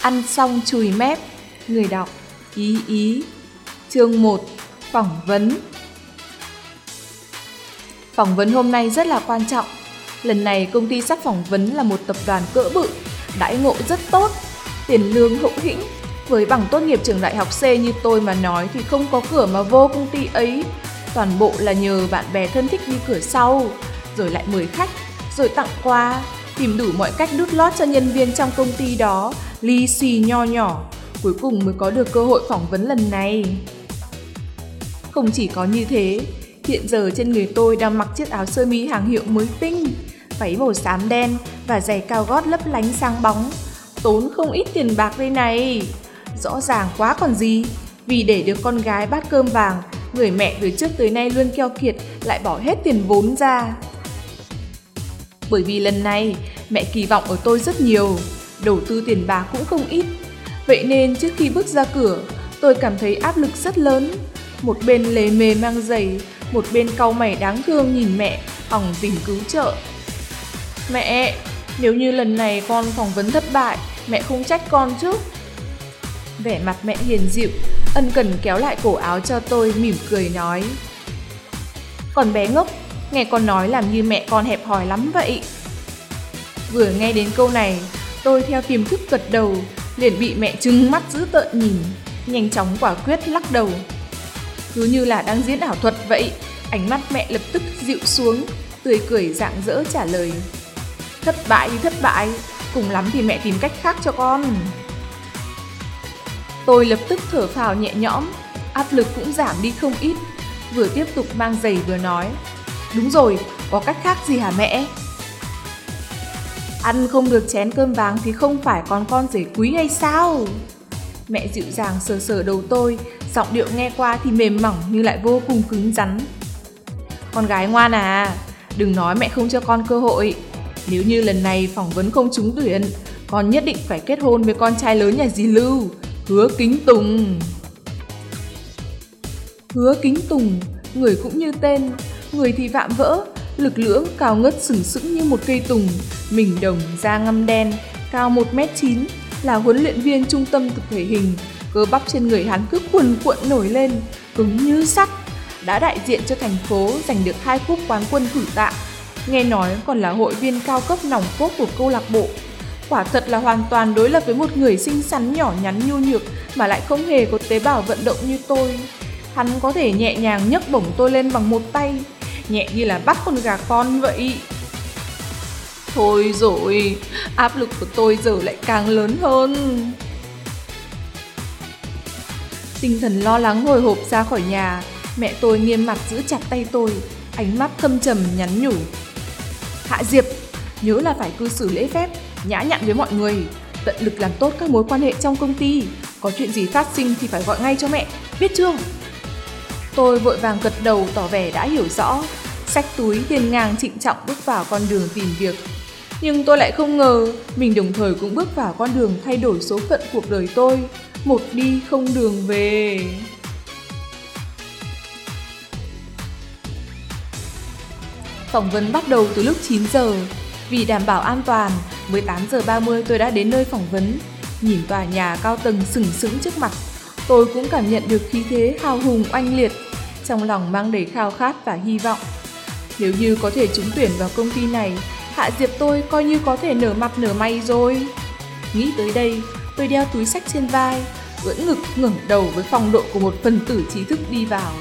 Ăn xong chùi mép, người đọc, ý ý. Chương 1, phỏng vấn. Phỏng vấn hôm nay rất là quan trọng. Lần này công ty sắp phỏng vấn là một tập đoàn cỡ bự, đãi ngộ rất tốt, tiền lương hậu hĩnh. Với bằng tốt nghiệp trường đại học C như tôi mà nói thì không có cửa mà vô công ty ấy. Toàn bộ là nhờ bạn bè thân thích đi cửa sau, rồi lại mời khách, rồi tặng quà, tìm đủ mọi cách đút lót cho nhân viên trong công ty đó, ly xì nho nhỏ, cuối cùng mới có được cơ hội phỏng vấn lần này. Không chỉ có như thế, hiện giờ trên người tôi đang mặc chiếc áo sơ mi hàng hiệu mới tinh, váy màu xám đen và giày cao gót lấp lánh sáng bóng. Tốn không ít tiền bạc đây này. Rõ ràng quá còn gì, vì để được con gái bát cơm vàng, người mẹ từ trước tới nay luôn keo kiệt lại bỏ hết tiền vốn ra. Bởi vì lần này mẹ kỳ vọng ở tôi rất nhiều, đầu tư tiền bạc cũng không ít. Vậy nên trước khi bước ra cửa, tôi cảm thấy áp lực rất lớn. Một bên lề mề mang giày, một bên cau mày đáng thương nhìn mẹ, hỏng tìm cứu trợ. Mẹ, nếu như lần này con phỏng vấn thất bại, mẹ không trách con chứ? Vẻ mặt mẹ hiền dịu, ân cần kéo lại cổ áo cho tôi mỉm cười nói. Còn bé ngốc, nghe con nói làm như mẹ con hẹp hòi lắm vậy. Vừa nghe đến câu này, tôi theo tiềm thức gật đầu, liền bị mẹ trừng mắt giữ tợn nhìn, nhanh chóng quả quyết lắc đầu. Cứ như là đang diễn ảo thuật vậy, ánh mắt mẹ lập tức dịu xuống, tươi cười rạng rỡ trả lời. Thất bại thì thất bại, cùng lắm thì mẹ tìm cách khác cho con. Tôi lập tức thở phào nhẹ nhõm, áp lực cũng giảm đi không ít, vừa tiếp tục mang giày vừa nói. Đúng rồi, có cách khác gì hả mẹ? Ăn không được chén cơm vàng thì không phải còn con rể quý hay sao? Mẹ dịu dàng sờ sờ đầu tôi, giọng điệu nghe qua thì mềm mỏng nhưng lại vô cùng cứng rắn. Con gái ngoan à, đừng nói mẹ không cho con cơ hội. Nếu như lần này phỏng vấn không trúng tuyển, con nhất định phải kết hôn với con trai lớn nhà dì Lưu, hứa kính tùng. Hứa kính tùng, người cũng như tên, người thì vạm vỡ, lực lưỡng cao ngất sừng sững như một cây tùng, mình đồng da ngăm đen, cao 1m9, là huấn luyện viên trung tâm tập thể hình, cơ bắp trên người hắn cứ cuồn cuộn nổi lên, cứng như sắt, đã đại diện cho thành phố giành được hai cúp quán quân cử tạ. Nghe nói còn là hội viên cao cấp nòng cốt của câu lạc bộ. Quả thật là hoàn toàn đối lập với một người xinh xắn nhỏ nhắn nhu nhược mà lại không hề có tế bào vận động như tôi. Hắn có thể nhẹ nhàng nhấc bổng tôi lên bằng một tay, nhẹ như là bắt con gà con vậy. Thôi rồi, áp lực của tôi giờ lại càng lớn hơn. Tinh thần lo lắng hồi hộp ra khỏi nhà, mẹ tôi nghiêm mặt giữ chặt tay tôi, ánh mắt thâm trầm nhắn nhủ. Hạ Diệp, nhớ là phải cư xử lễ phép, nhã nhặn với mọi người, tận lực làm tốt các mối quan hệ trong công ty. Có chuyện gì phát sinh thì phải gọi ngay cho mẹ, biết chưa? Tôi vội vàng gật đầu tỏ vẻ đã hiểu rõ, sách túi hiên ngang trịnh trọng bước vào con đường tìm việc. Nhưng tôi lại không ngờ mình đồng thời cũng bước vào con đường thay đổi số phận cuộc đời tôi, một đi không đường về. Phỏng vấn bắt đầu từ lúc 9 giờ. Vì đảm bảo an toàn, 18 giờ 30 tôi đã đến nơi phỏng vấn. Nhìn tòa nhà cao tầng sừng sững trước mặt, tôi cũng cảm nhận được khí thế hào hùng oanh liệt, trong lòng mang đầy khao khát và hy vọng. Nếu như có thể trúng tuyển vào công ty này, Hạ Diệp tôi coi như có thể nở mặt nở may rồi. Nghĩ tới đây, tôi đeo túi sách trên vai, ưỡn ngực ngẩng đầu với phong độ của một phần tử trí thức đi vào.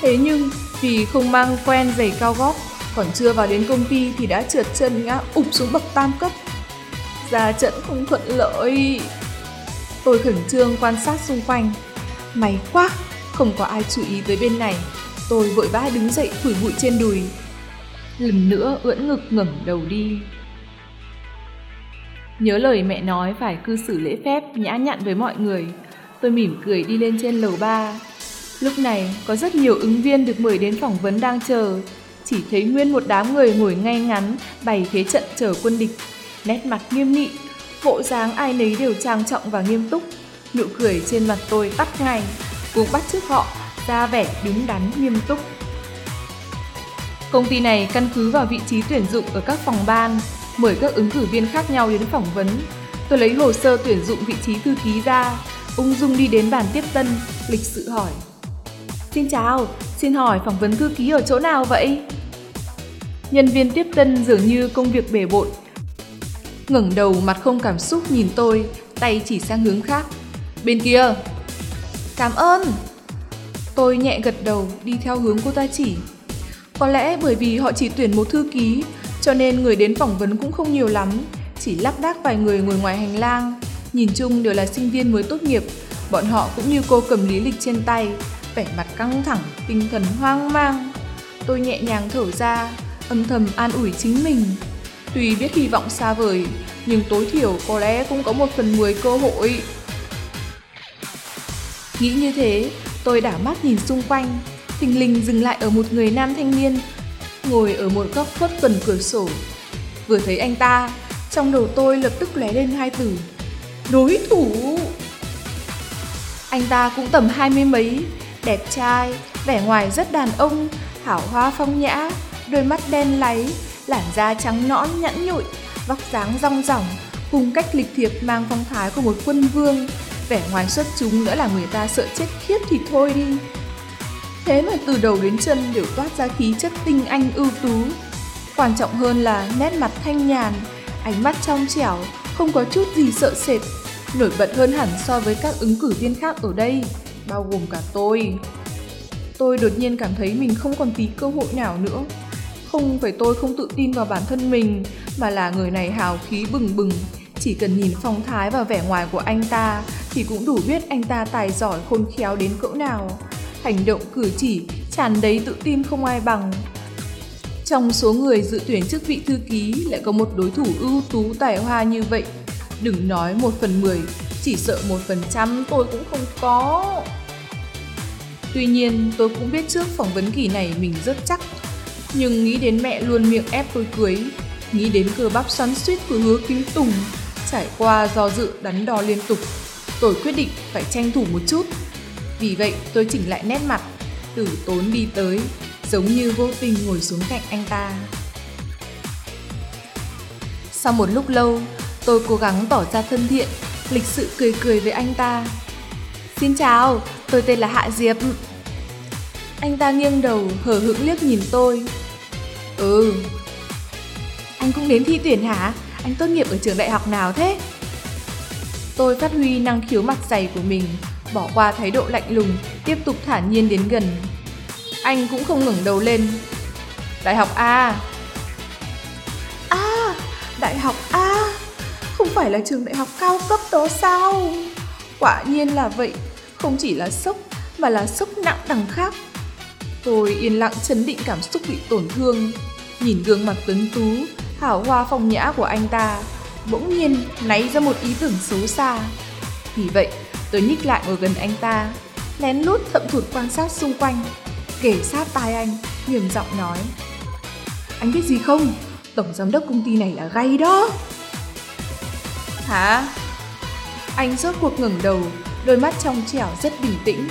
Thế nhưng, vì không mang quen giày cao gót, còn chưa vào đến công ty thì đã trượt chân ngã ụp xuống bậc tam cấp. Ra trận không thuận lợi. Tôi khẩn trương quan sát xung quanh. May quá, không có ai chú ý tới bên này. Tôi vội vã đứng dậy phủi bụi trên đùi. Lần nữa ưỡn ngực ngẩng đầu đi. Nhớ lời mẹ nói phải cư xử lễ phép, nhã nhặn với mọi người. Tôi mỉm cười đi lên trên lầu ba. Lúc này, có rất nhiều ứng viên được mời đến phỏng vấn đang chờ. Chỉ thấy nguyên một đám người ngồi ngay ngắn, bày thế trận chờ quân địch. Nét mặt nghiêm nghị, bộ dáng ai nấy đều trang trọng và nghiêm túc. Nụ cười trên mặt tôi tắt ngay, cũng bắt chước họ, ra vẻ đứng đắn nghiêm túc. Công ty này căn cứ vào vị trí tuyển dụng ở các phòng ban, mời các ứng cử viên khác nhau đến phỏng vấn. tôi lấy hồ sơ tuyển dụng vị trí thư ký ra, ung dung đi đến bàn tiếp tân, lịch sự hỏi. Xin chào, xin hỏi phỏng vấn thư ký ở chỗ nào vậy? Nhân viên tiếp tân dường như công việc bể bộn ngẩng đầu mặt không cảm xúc nhìn tôi, tay chỉ sang hướng khác. Bên kia. Cảm ơn. Tôi nhẹ gật đầu đi theo hướng cô ta chỉ. Có lẽ bởi vì họ chỉ tuyển một thư ký, cho nên người đến phỏng vấn cũng không nhiều lắm, chỉ lác đác vài người ngồi ngoài hành lang. Nhìn chung đều là sinh viên mới tốt nghiệp, bọn họ cũng như cô cầm lý lịch trên tay, vẻ mặt căng thẳng, tinh thần hoang mang. Tôi nhẹ nhàng thở ra, âm thầm an ủi chính mình. Tuy biết hy vọng xa vời, nhưng tối thiểu có lẽ cũng có một phần mười cơ hội. Nghĩ như thế, tôi đảo mắt nhìn xung quanh, thình lình dừng lại ở một người nam thanh niên, ngồi ở một góc khuất gần cửa sổ. Vừa thấy anh ta, trong đầu tôi lập tức lóe lên hai từ. Đối thủ! Anh ta cũng tầm hai mươi mấy, đẹp trai, vẻ ngoài rất đàn ông, hảo hoa phong nhã, đôi mắt đen láy, làn da trắng nõn nhẵn nhụi, vóc dáng rong ròng, cùng cách lịch thiệp mang phong thái của một quân vương, vẻ ngoài xuất chúng nữa là người ta sợ chết khiếp thì thôi đi. Thế mà từ đầu đến chân đều toát ra khí chất tinh anh ưu tú. Quan trọng hơn là nét mặt thanh nhàn, ánh mắt trong trẻo, không có chút gì sợ sệt, nổi bật hơn hẳn so với các ứng cử viên khác ở đây, bao gồm cả tôi. Tôi đột nhiên cảm thấy mình không còn tí cơ hội nào nữa. Không phải tôi không tự tin vào bản thân mình, mà là người này hào khí bừng bừng. Chỉ cần nhìn phong thái và vẻ ngoài của anh ta thì cũng đủ biết anh ta tài giỏi khôn khéo đến cỡ nào. Hành động cử chỉ tràn đầy tự tin không ai bằng. Trong số người dự tuyển chức vị thư ký lại có một đối thủ ưu tú tài hoa như vậy. Đừng nói một phần mười, chỉ sợ một phần trăm tôi cũng không có. Tuy nhiên, tôi cũng biết trước phỏng vấn kỳ này mình rất chắc. Nhưng nghĩ đến mẹ luôn miệng ép tôi cưới, nghĩ đến cơ bắp xoắn suýt của hứa kính tùng, trải qua do dự đắn đo liên tục, tôi quyết định phải tranh thủ một chút. Vì vậy tôi chỉnh lại nét mặt, tử tốn đi tới, giống như vô tình ngồi xuống cạnh anh ta. Sau một lúc lâu, tôi cố gắng tỏ ra thân thiện, lịch sự cười cười với anh ta. Xin chào, tôi tên là Hạ Diệp. Anh ta nghiêng đầu, hờ hững liếc nhìn tôi. Ừ. Anh cũng đến thi tuyển hả? Anh tốt nghiệp ở trường đại học nào thế? Tôi phát huy năng khiếu mặt dày của mình, bỏ qua thái độ lạnh lùng, tiếp tục thản nhiên đến gần. Anh cũng không ngẩng đầu lên. Đại học A. A, đại học A. Không phải là trường đại học cao cấp đó sao? Quả nhiên là vậy, không chỉ là sốc mà là sốc nặng đằng khác. Tôi yên lặng chấn định cảm xúc bị tổn thương, nhìn gương mặt tuấn tú, hảo hoa phong nhã của anh ta, bỗng nhiên náy ra một ý tưởng xấu xa. Vì vậy, tôi nhích lại ngồi gần anh ta, lén lút thậm thụt quan sát xung quanh, kể sát tai anh, nghiêm giọng nói. Anh biết gì không? Tổng giám đốc công ty này là gay đó. Hả? Anh rốt cuộc ngẩng đầu, đôi mắt trong trẻo rất bình tĩnh.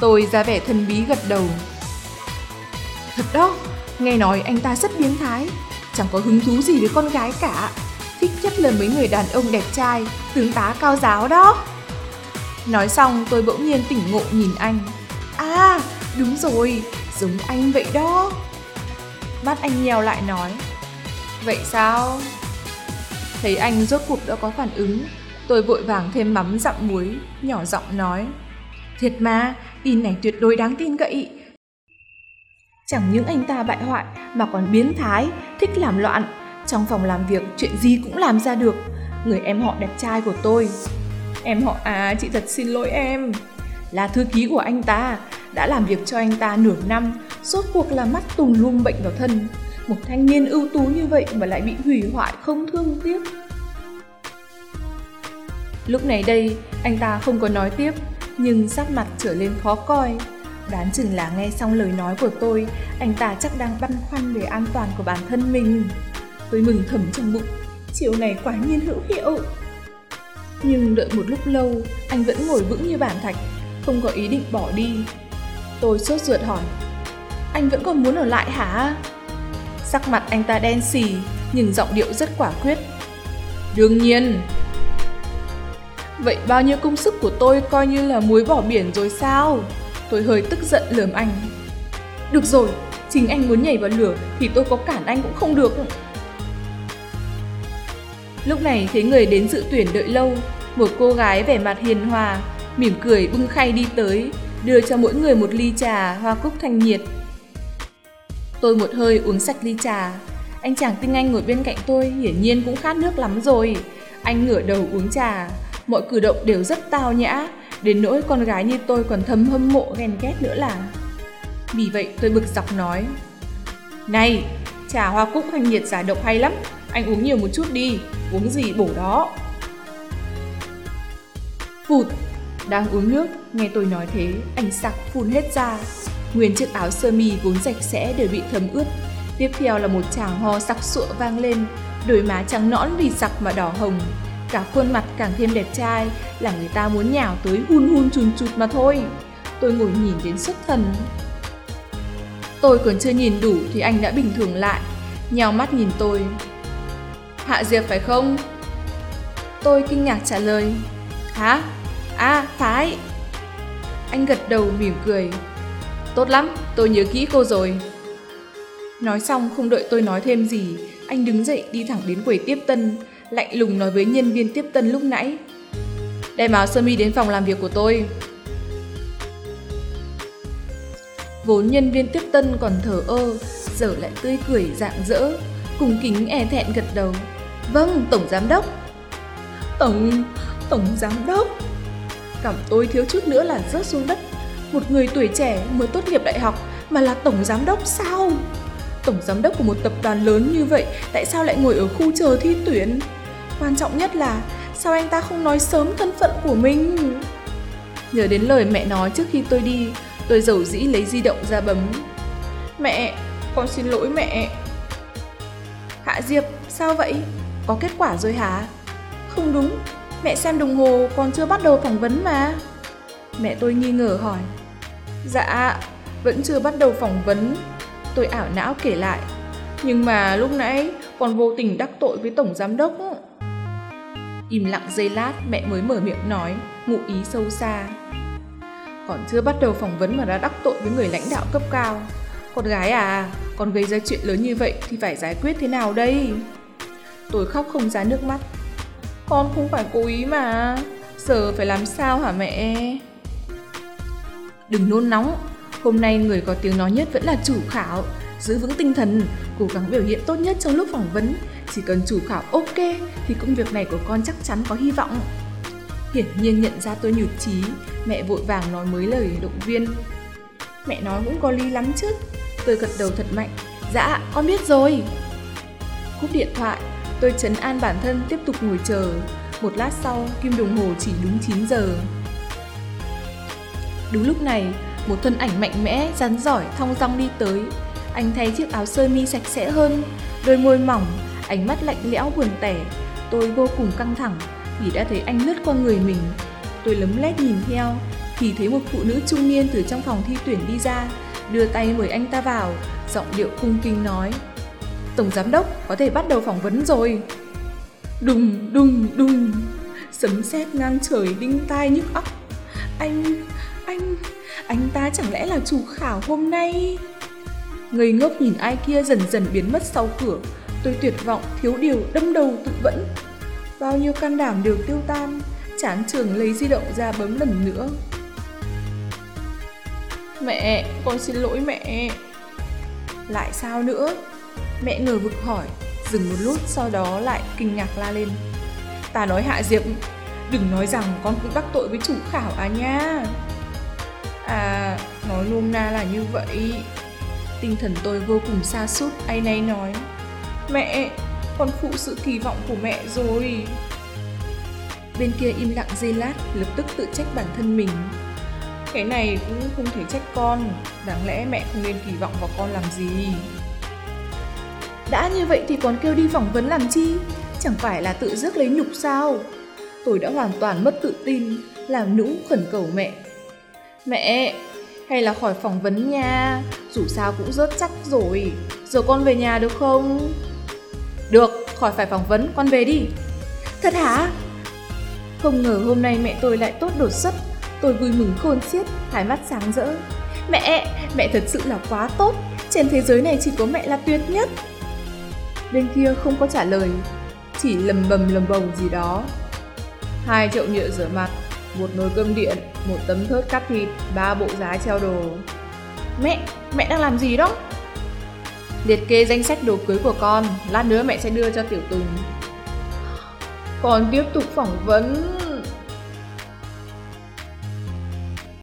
Tôi ra vẻ thân bí gật đầu. Thật đó, nghe nói anh ta rất biến thái, chẳng có hứng thú gì với con gái cả. Thích nhất là mấy người đàn ông đẹp trai, tướng tá cao giáo đó. Nói xong tôi bỗng nhiên tỉnh ngộ nhìn anh. À, đúng rồi, giống anh vậy đó. Mắt anh nheo lại nói. Vậy sao? Thấy anh rốt cuộc đã có phản ứng, tôi vội vàng thêm mắm dặm muối, nhỏ giọng nói. Thiệt mà, tin này tuyệt đối đáng tin cậy. Chẳng những anh ta bại hoại mà còn biến thái, thích làm loạn. Trong phòng làm việc chuyện gì cũng làm ra được. Người em họ đẹp trai của tôi. Em họ à, chị thật xin lỗi em. Là thư ký của anh ta, đã làm việc cho anh ta nửa năm, rốt cuộc là mắt tùng lum bệnh vào thân. Một thanh niên ưu tú như vậy mà lại bị hủy hoại không thương tiếc. Lúc này đây, anh ta không có nói tiếp, nhưng sắc mặt trở lên khó coi. Đoán chừng là nghe xong lời nói của tôi, anh ta chắc đang băn khoăn về an toàn của bản thân mình. Tôi mừng thầm trong bụng, chiều này quả nhiên hữu hiệu. Nhưng đợi một lúc lâu, anh vẫn ngồi vững như bản thạch, không có ý định bỏ đi. Tôi sốt ruột hỏi, anh vẫn còn muốn ở lại hả? Sắc mặt anh ta đen xì, nhưng giọng điệu rất quả quyết. Đương nhiên, Vậy bao nhiêu công sức của tôi coi như là muối bỏ biển rồi sao? Tôi hơi tức giận lườm anh. Được rồi, chính anh muốn nhảy vào lửa thì tôi có cản anh cũng không được. Lúc này thấy người đến dự tuyển đợi lâu, một cô gái vẻ mặt hiền hòa, mỉm cười bưng khay đi tới, đưa cho mỗi người một ly trà hoa cúc thanh nhiệt. Tôi một hơi uống sạch ly trà, anh chàng tinh anh ngồi bên cạnh tôi hiển nhiên cũng khát nước lắm rồi. Anh ngửa đầu uống trà, mọi cử động đều rất tao nhã, đến nỗi con gái như tôi còn thầm hâm mộ ghen ghét nữa là. Vì vậy tôi bực dọc nói, Này, trà hoa cúc thanh nhiệt giải độc hay lắm, anh uống nhiều một chút đi, uống gì bổ đó. Phụt, đang uống nước, nghe tôi nói thế, anh sặc phun hết ra. Nguyên chiếc áo sơ mi vốn sạch sẽ đều bị thấm ướt. Tiếp theo là một chàng ho sặc sụa vang lên, đôi má trắng nõn vì sặc mà đỏ hồng. Cả khuôn mặt càng thêm đẹp trai, là người ta muốn nhào tới hun hun chùn chụt mà thôi. Tôi ngồi nhìn đến xuất thần. Tôi còn chưa nhìn đủ thì anh đã bình thường lại, nhào mắt nhìn tôi. Hạ Diệp phải không? Tôi kinh ngạc trả lời. Hả? À, phải. Anh gật đầu mỉm cười. Tốt lắm, tôi nhớ kỹ cô rồi. Nói xong không đợi tôi nói thêm gì, anh đứng dậy đi thẳng đến quầy tiếp tân, lạnh lùng nói với nhân viên tiếp tân lúc nãy. Đem áo sơ mi đến phòng làm việc của tôi. Vốn nhân viên tiếp tân còn thở ơ, giờ lại tươi cười rạng rỡ, cùng kính e thẹn gật đầu. Vâng, Tổng Giám Đốc. Tổng, Tổng Giám Đốc. Cảm tôi thiếu chút nữa là rớt xuống đất. Một người tuổi trẻ mới tốt nghiệp đại học mà là Tổng Giám Đốc sao? Tổng Giám Đốc của một tập đoàn lớn như vậy tại sao lại ngồi ở khu chờ thi tuyển? Quan trọng nhất là sao anh ta không nói sớm thân phận của mình? Nhớ đến lời mẹ nói trước khi tôi đi, tôi dầu dĩ lấy di động ra bấm. Mẹ, con xin lỗi mẹ. Hạ Diệp, sao vậy? Có kết quả rồi hả? Không đúng, mẹ xem đồng hồ còn chưa bắt đầu phỏng vấn mà. Mẹ tôi nghi ngờ hỏi. Dạ, vẫn chưa bắt đầu phỏng vấn. Tôi ảo não kể lại. Nhưng mà lúc nãy còn vô tình đắc tội với tổng giám đốc. Im lặng giây lát mẹ mới mở miệng nói, ngụ ý sâu xa. Còn chưa bắt đầu phỏng vấn mà đã đắc tội với người lãnh đạo cấp cao. Con gái à, con gây ra chuyện lớn như vậy thì phải giải quyết thế nào đây? Tôi khóc không ra nước mắt. Con không phải cố ý mà. Giờ phải làm sao hả mẹ? Đừng nôn nóng. Hôm nay người có tiếng nói nhất vẫn là chủ khảo. Giữ vững tinh thần, cố gắng biểu hiện tốt nhất trong lúc phỏng vấn. Chỉ cần chủ khảo ok thì công việc này của con chắc chắn có hy vọng. Hiển nhiên nhận ra tôi nhụt chí, mẹ vội vàng nói mới lời động viên. Mẹ nói cũng có lý lắm chứ. Tôi gật đầu thật mạnh. Dạ, con biết rồi. Cúp điện thoại, tôi chấn an bản thân tiếp tục ngồi chờ. Một lát sau, kim đồng hồ chỉ đúng 9 giờ. Đúng lúc này, một thân ảnh mạnh mẽ, rắn giỏi, thong dong đi tới. Anh thay chiếc áo sơ mi sạch sẽ hơn, đôi môi mỏng, ánh mắt lạnh lẽo buồn tẻ. Tôi vô cùng căng thẳng vì đã thấy anh lướt qua người mình. Tôi lấm lét nhìn theo, thì thấy một phụ nữ trung niên từ trong phòng thi tuyển đi ra, đưa tay mời anh ta vào, giọng điệu cung kinh nói. Tổng giám đốc có thể bắt đầu phỏng vấn rồi. Đùng đùng đùng, sấm sét ngang trời đinh tai nhức óc. Anh, anh, anh ta chẳng lẽ là chủ khảo hôm nay? Người ngốc nhìn ai kia dần dần biến mất sau cửa, tôi tuyệt vọng, thiếu điều, đâm đầu tự vẫn. Bao nhiêu can đảm đều tiêu tan, chán trường lấy di động ra bấm lần nữa. Mẹ, con xin lỗi mẹ. Lại sao nữa? Mẹ ngờ vực hỏi, dừng một lúc sau đó lại kinh ngạc la lên. Ta nói Hạ Diệp, đừng nói rằng con cũng đắc tội với chủ khảo à nha. À, nói nôm na là như vậy. Tinh thần tôi vô cùng xa sút ai nay nói. Mẹ, con phụ sự kỳ vọng của mẹ rồi. Bên kia im lặng giây lát, lập tức tự trách bản thân mình. Cái này cũng không thể trách con, đáng lẽ mẹ không nên kỳ vọng vào con làm gì. Đã như vậy thì còn kêu đi phỏng vấn làm chi? Chẳng phải là tự rước lấy nhục sao? Tôi đã hoàn toàn mất tự tin, làm nũng khẩn cầu mẹ. Mẹ, hay là khỏi phỏng vấn nha, dù sao cũng rớt chắc rồi. Giờ con về nhà được không? Được, khỏi phải phỏng vấn, con về đi. Thật hả? Không ngờ hôm nay mẹ tôi lại tốt đột xuất. Tôi vui mừng khôn xiết, hai mắt sáng rỡ. Mẹ, mẹ thật sự là quá tốt. Trên thế giới này chỉ có mẹ là tuyệt nhất. Bên kia không có trả lời, chỉ lầm bầm lầm bầu gì đó. Hai chậu nhựa rửa mặt, một nồi cơm điện, một tấm thớt cắt thịt, ba bộ giá treo đồ. Mẹ, mẹ đang làm gì đó? Liệt kê danh sách đồ cưới của con, lát nữa mẹ sẽ đưa cho Tiểu Tùng. còn tiếp tục phỏng vấn